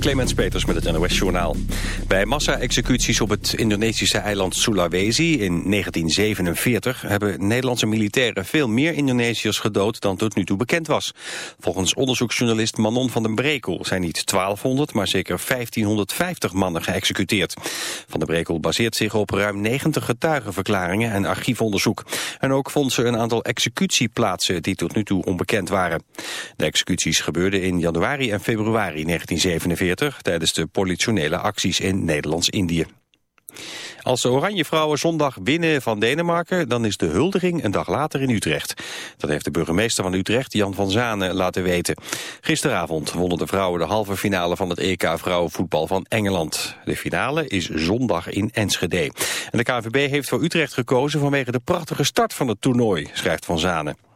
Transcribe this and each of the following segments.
Clemens Peters met het NOS-journaal. Bij massa-executies op het Indonesische eiland Sulawesi in 1947... hebben Nederlandse militairen veel meer Indonesiërs gedood dan tot nu toe bekend was. Volgens onderzoeksjournalist Manon van den Brekel zijn niet 1200... maar zeker 1550 mannen geëxecuteerd. Van den Brekel baseert zich op ruim 90 getuigenverklaringen en archiefonderzoek. En ook vond ze een aantal executieplaatsen die tot nu toe onbekend waren. De executies gebeurden in januari en februari 1947 tijdens de politionele acties in Nederlands-Indië. Als de Oranje Vrouwen zondag winnen van Denemarken... dan is de huldiging een dag later in Utrecht. Dat heeft de burgemeester van Utrecht, Jan van Zanen, laten weten. Gisteravond wonnen de vrouwen de halve finale van het EK Vrouwenvoetbal van Engeland. De finale is zondag in Enschede. En de KNVB heeft voor Utrecht gekozen vanwege de prachtige start van het toernooi, schrijft Van Zanen.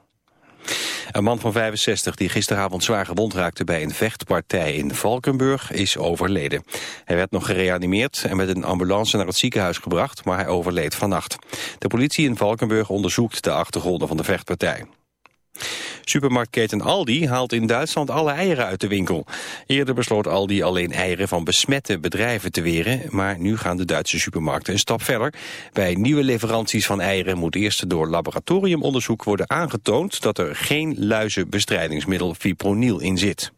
Een man van 65 die gisteravond zwaar gewond raakte bij een vechtpartij in Valkenburg is overleden. Hij werd nog gereanimeerd en met een ambulance naar het ziekenhuis gebracht, maar hij overleed vannacht. De politie in Valkenburg onderzoekt de achtergronden van de vechtpartij. Supermarktketen Aldi haalt in Duitsland alle eieren uit de winkel. Eerder besloot Aldi alleen eieren van besmette bedrijven te weren, maar nu gaan de Duitse supermarkten een stap verder. Bij nieuwe leveranties van eieren moet eerst door laboratoriumonderzoek worden aangetoond dat er geen luizenbestrijdingsmiddel fipronil in zit.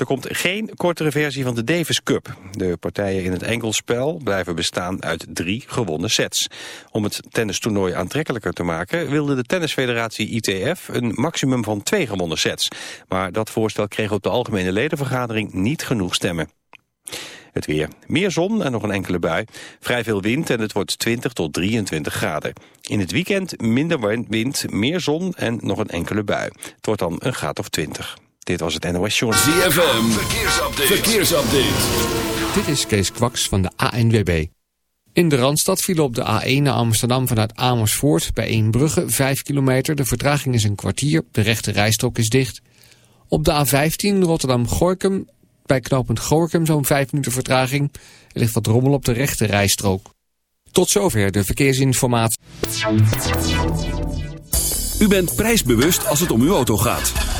Er komt geen kortere versie van de Davis Cup. De partijen in het enkelspel blijven bestaan uit drie gewonnen sets. Om het tennistoernooi aantrekkelijker te maken... wilde de tennisfederatie ITF een maximum van twee gewonnen sets. Maar dat voorstel kreeg op de algemene ledenvergadering niet genoeg stemmen. Het weer. Meer zon en nog een enkele bui. Vrij veel wind en het wordt 20 tot 23 graden. In het weekend minder wind, meer zon en nog een enkele bui. Het wordt dan een graad of 20. Dit was het NOS Journal. ZFM, verkeersupdate. verkeersupdate. Dit is Kees Kwaks van de ANWB. In de Randstad vielen op de A1 naar Amsterdam vanuit Amersfoort... bij Eembrugge 5 kilometer. De vertraging is een kwartier. De rechte rijstrook is dicht. Op de A15 Rotterdam-Gorkum bij knooppunt Gorkum zo'n 5 minuten vertraging. Er ligt wat rommel op de rechte rijstrook. Tot zover de verkeersinformatie. U bent prijsbewust als het om uw auto gaat.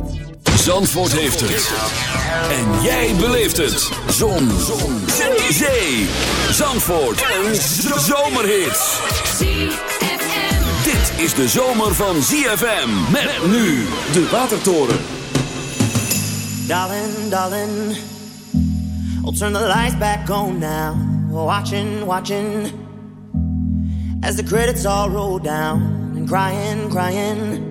Zandvoort heeft het. En jij beleeft het. Zon. Zon. Zee. Zandvoort. Een zomerhit. Dit is de zomer van ZFM. Met nu de Watertoren. Darling, darling, I'll turn the lights back on now. Watching, watching, as the credits all roll down and crying, crying.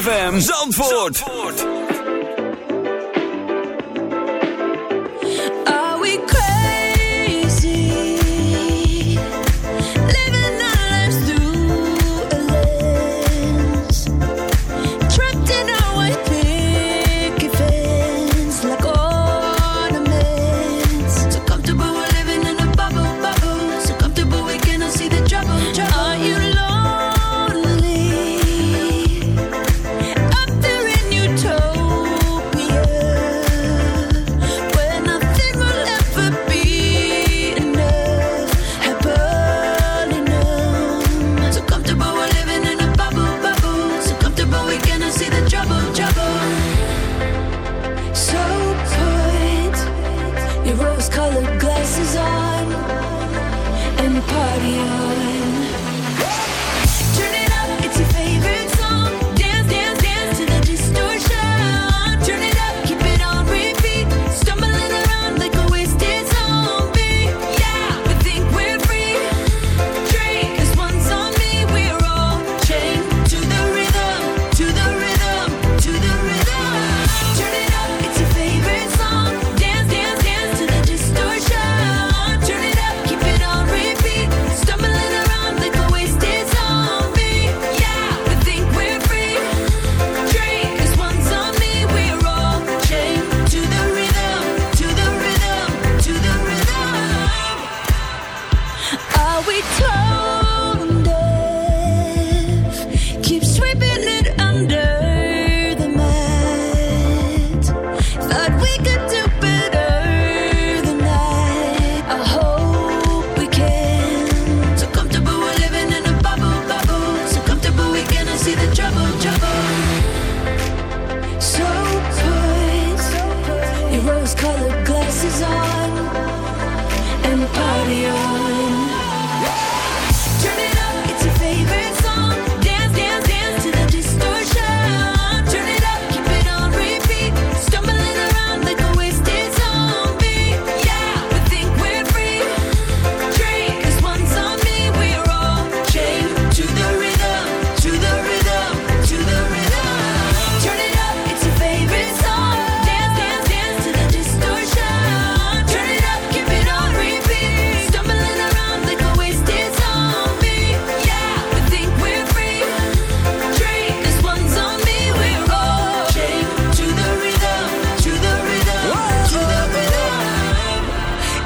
ZFM Zandvoort.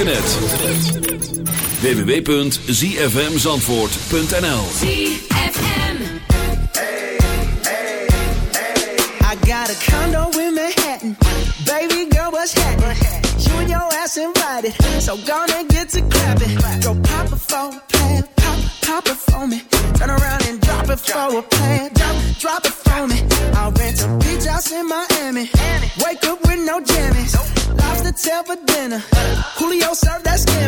internet. www.zfmzandvoort.nl I got a condo in Manhattan. Baby girl, what's happening? You and your ass invited. So gonna get to clapping. Go pop it for a plan. Pop, pop it for me. Turn around and drop it for a plan. Drop, drop it for me. I'll rent some beach house in Miami. Wake up with no jammies cocktail for dinner. Julio served that skin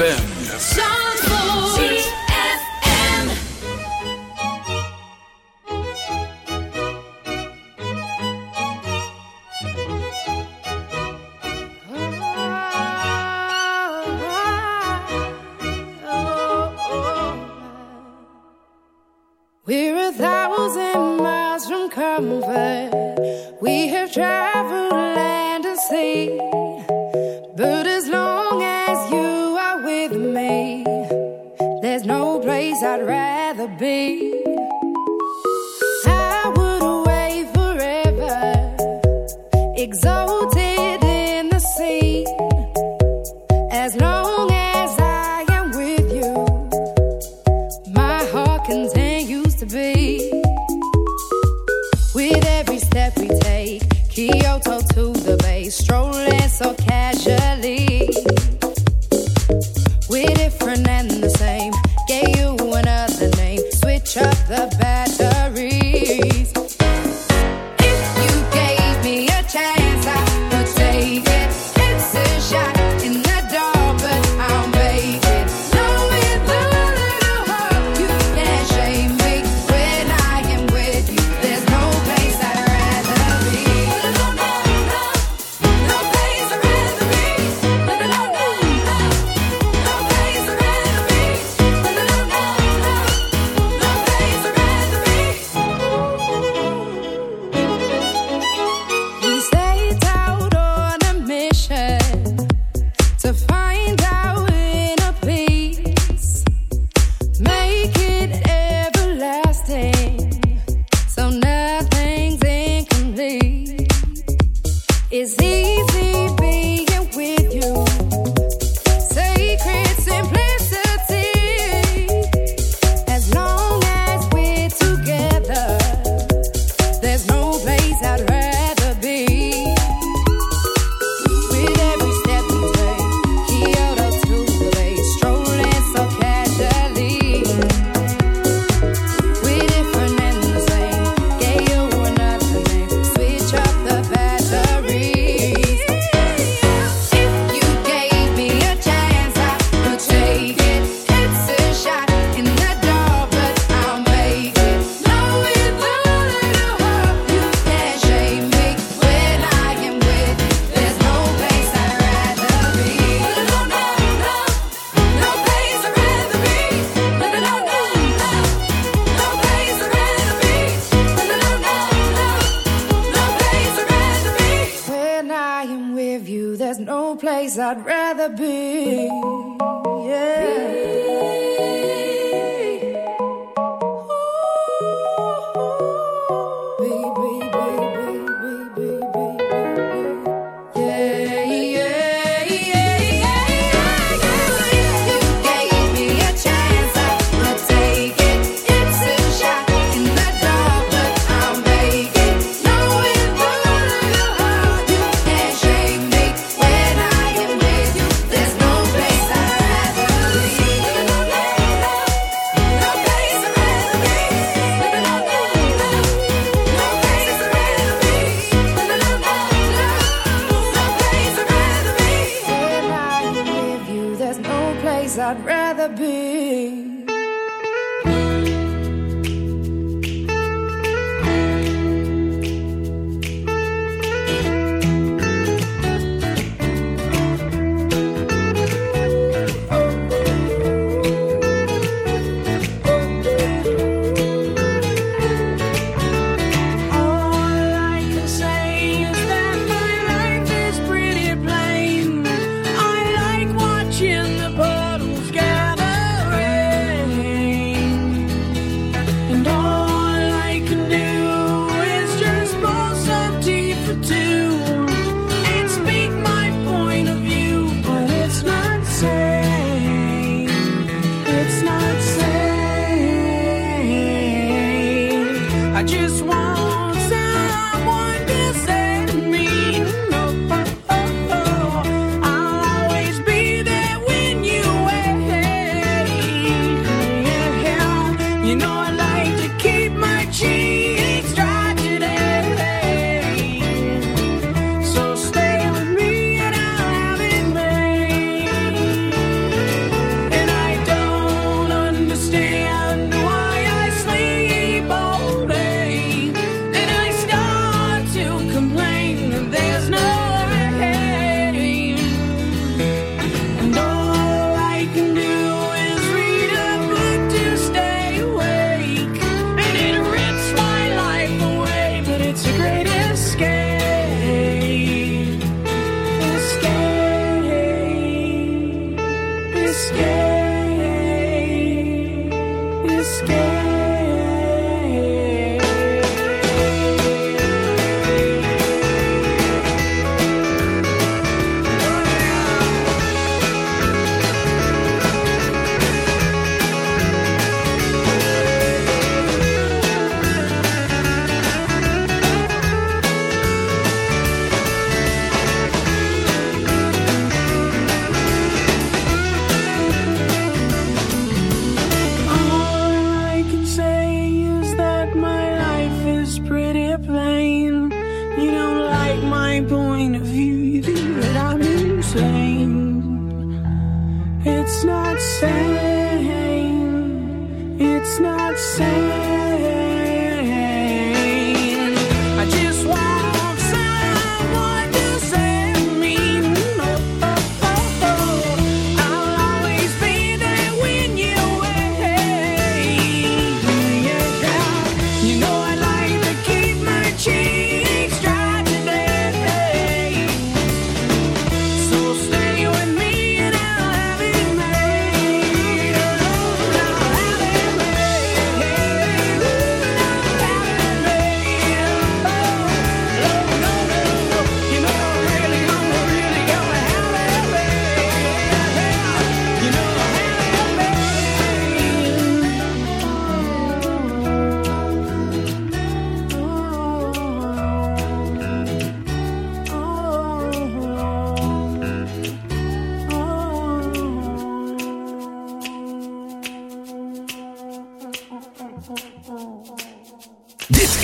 ZFM.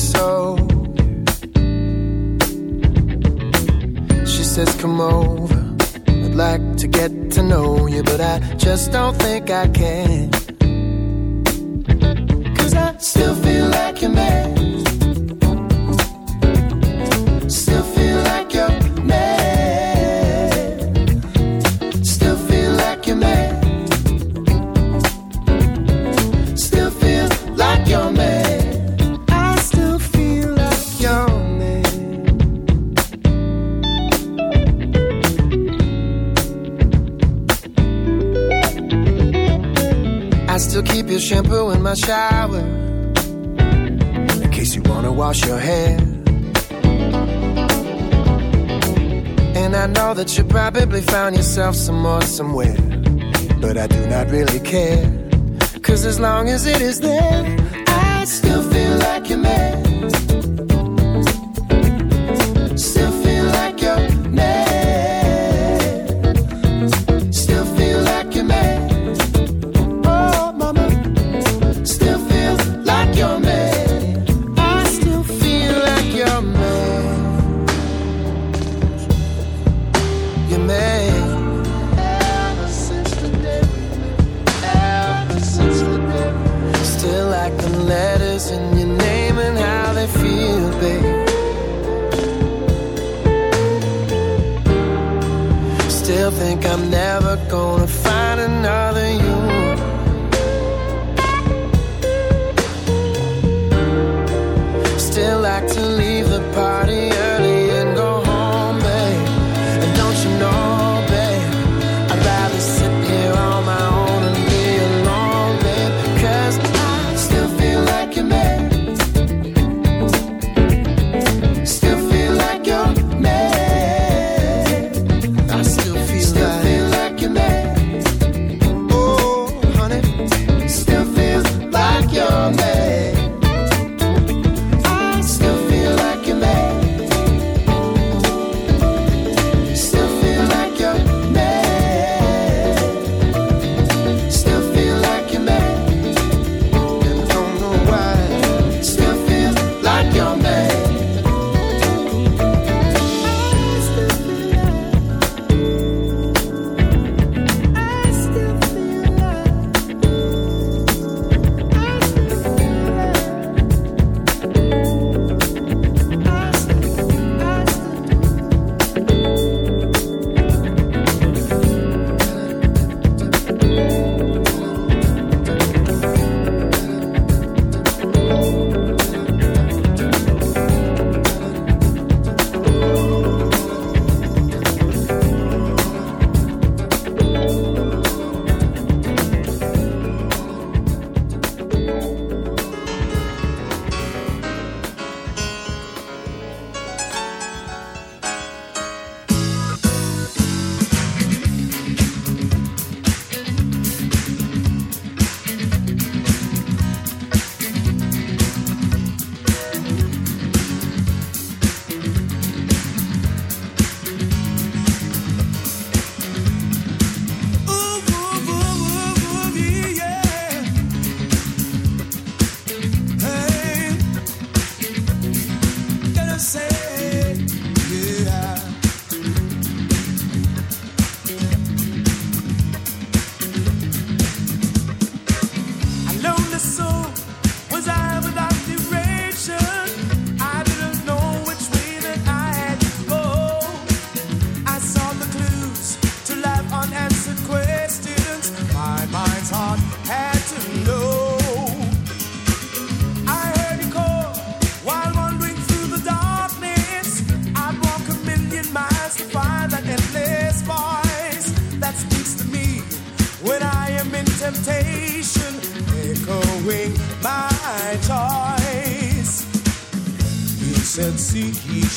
so. She says, Come over. I'd like to get to know you, but I just don't think I can. You probably found yourself some more somewhere. But I do not really care. Cause as long as it is there, I still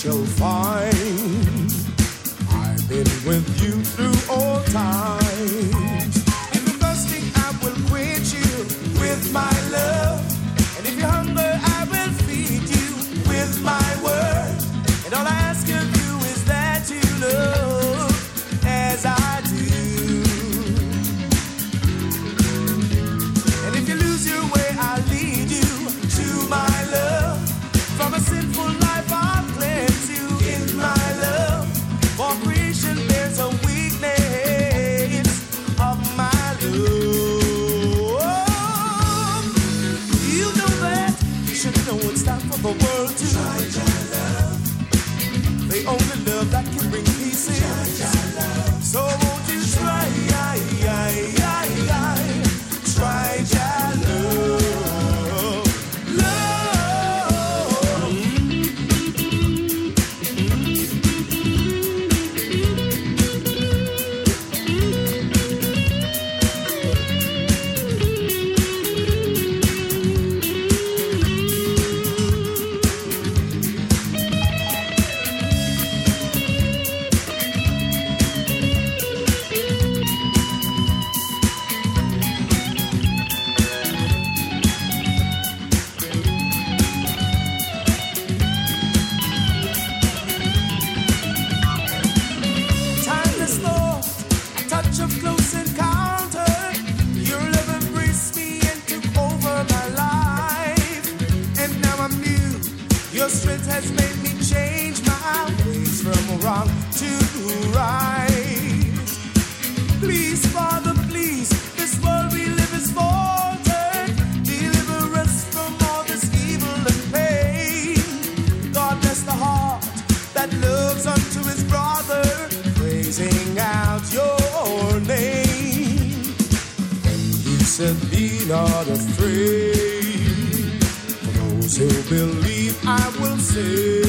shall said, Be not afraid. For those who believe, I will say.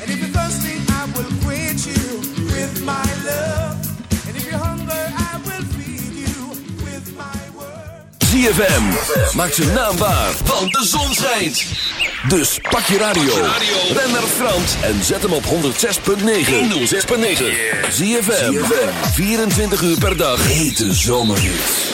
And if you're thirsty, I will quench you with my love. And if you're hunger, I will feed you with my word. ZFM, maak zijn naam want de zon schijnt. Dus pak je radio, ren naar Frans en zet hem op 106.9. 106.9. ZFM, 24 uur per dag. Hete zomerhits.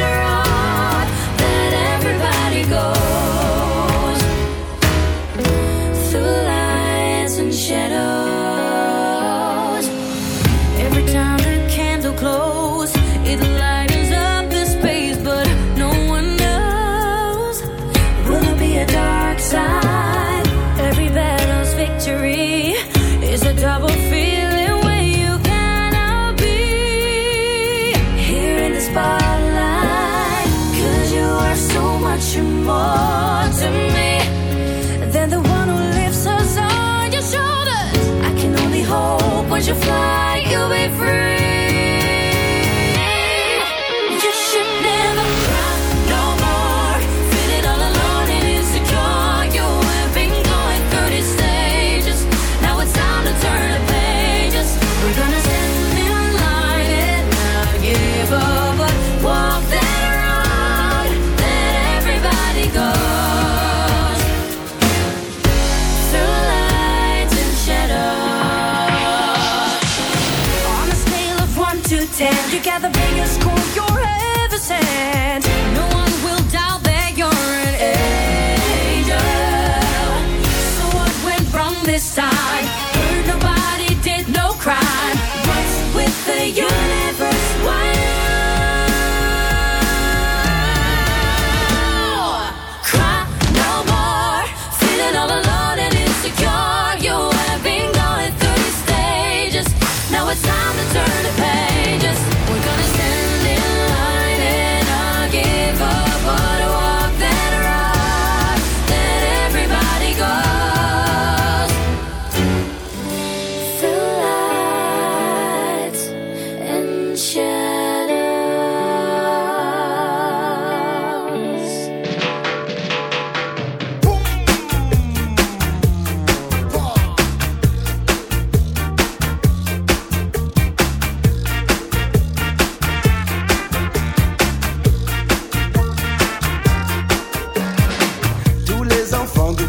the universe.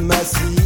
ma.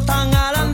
tan galante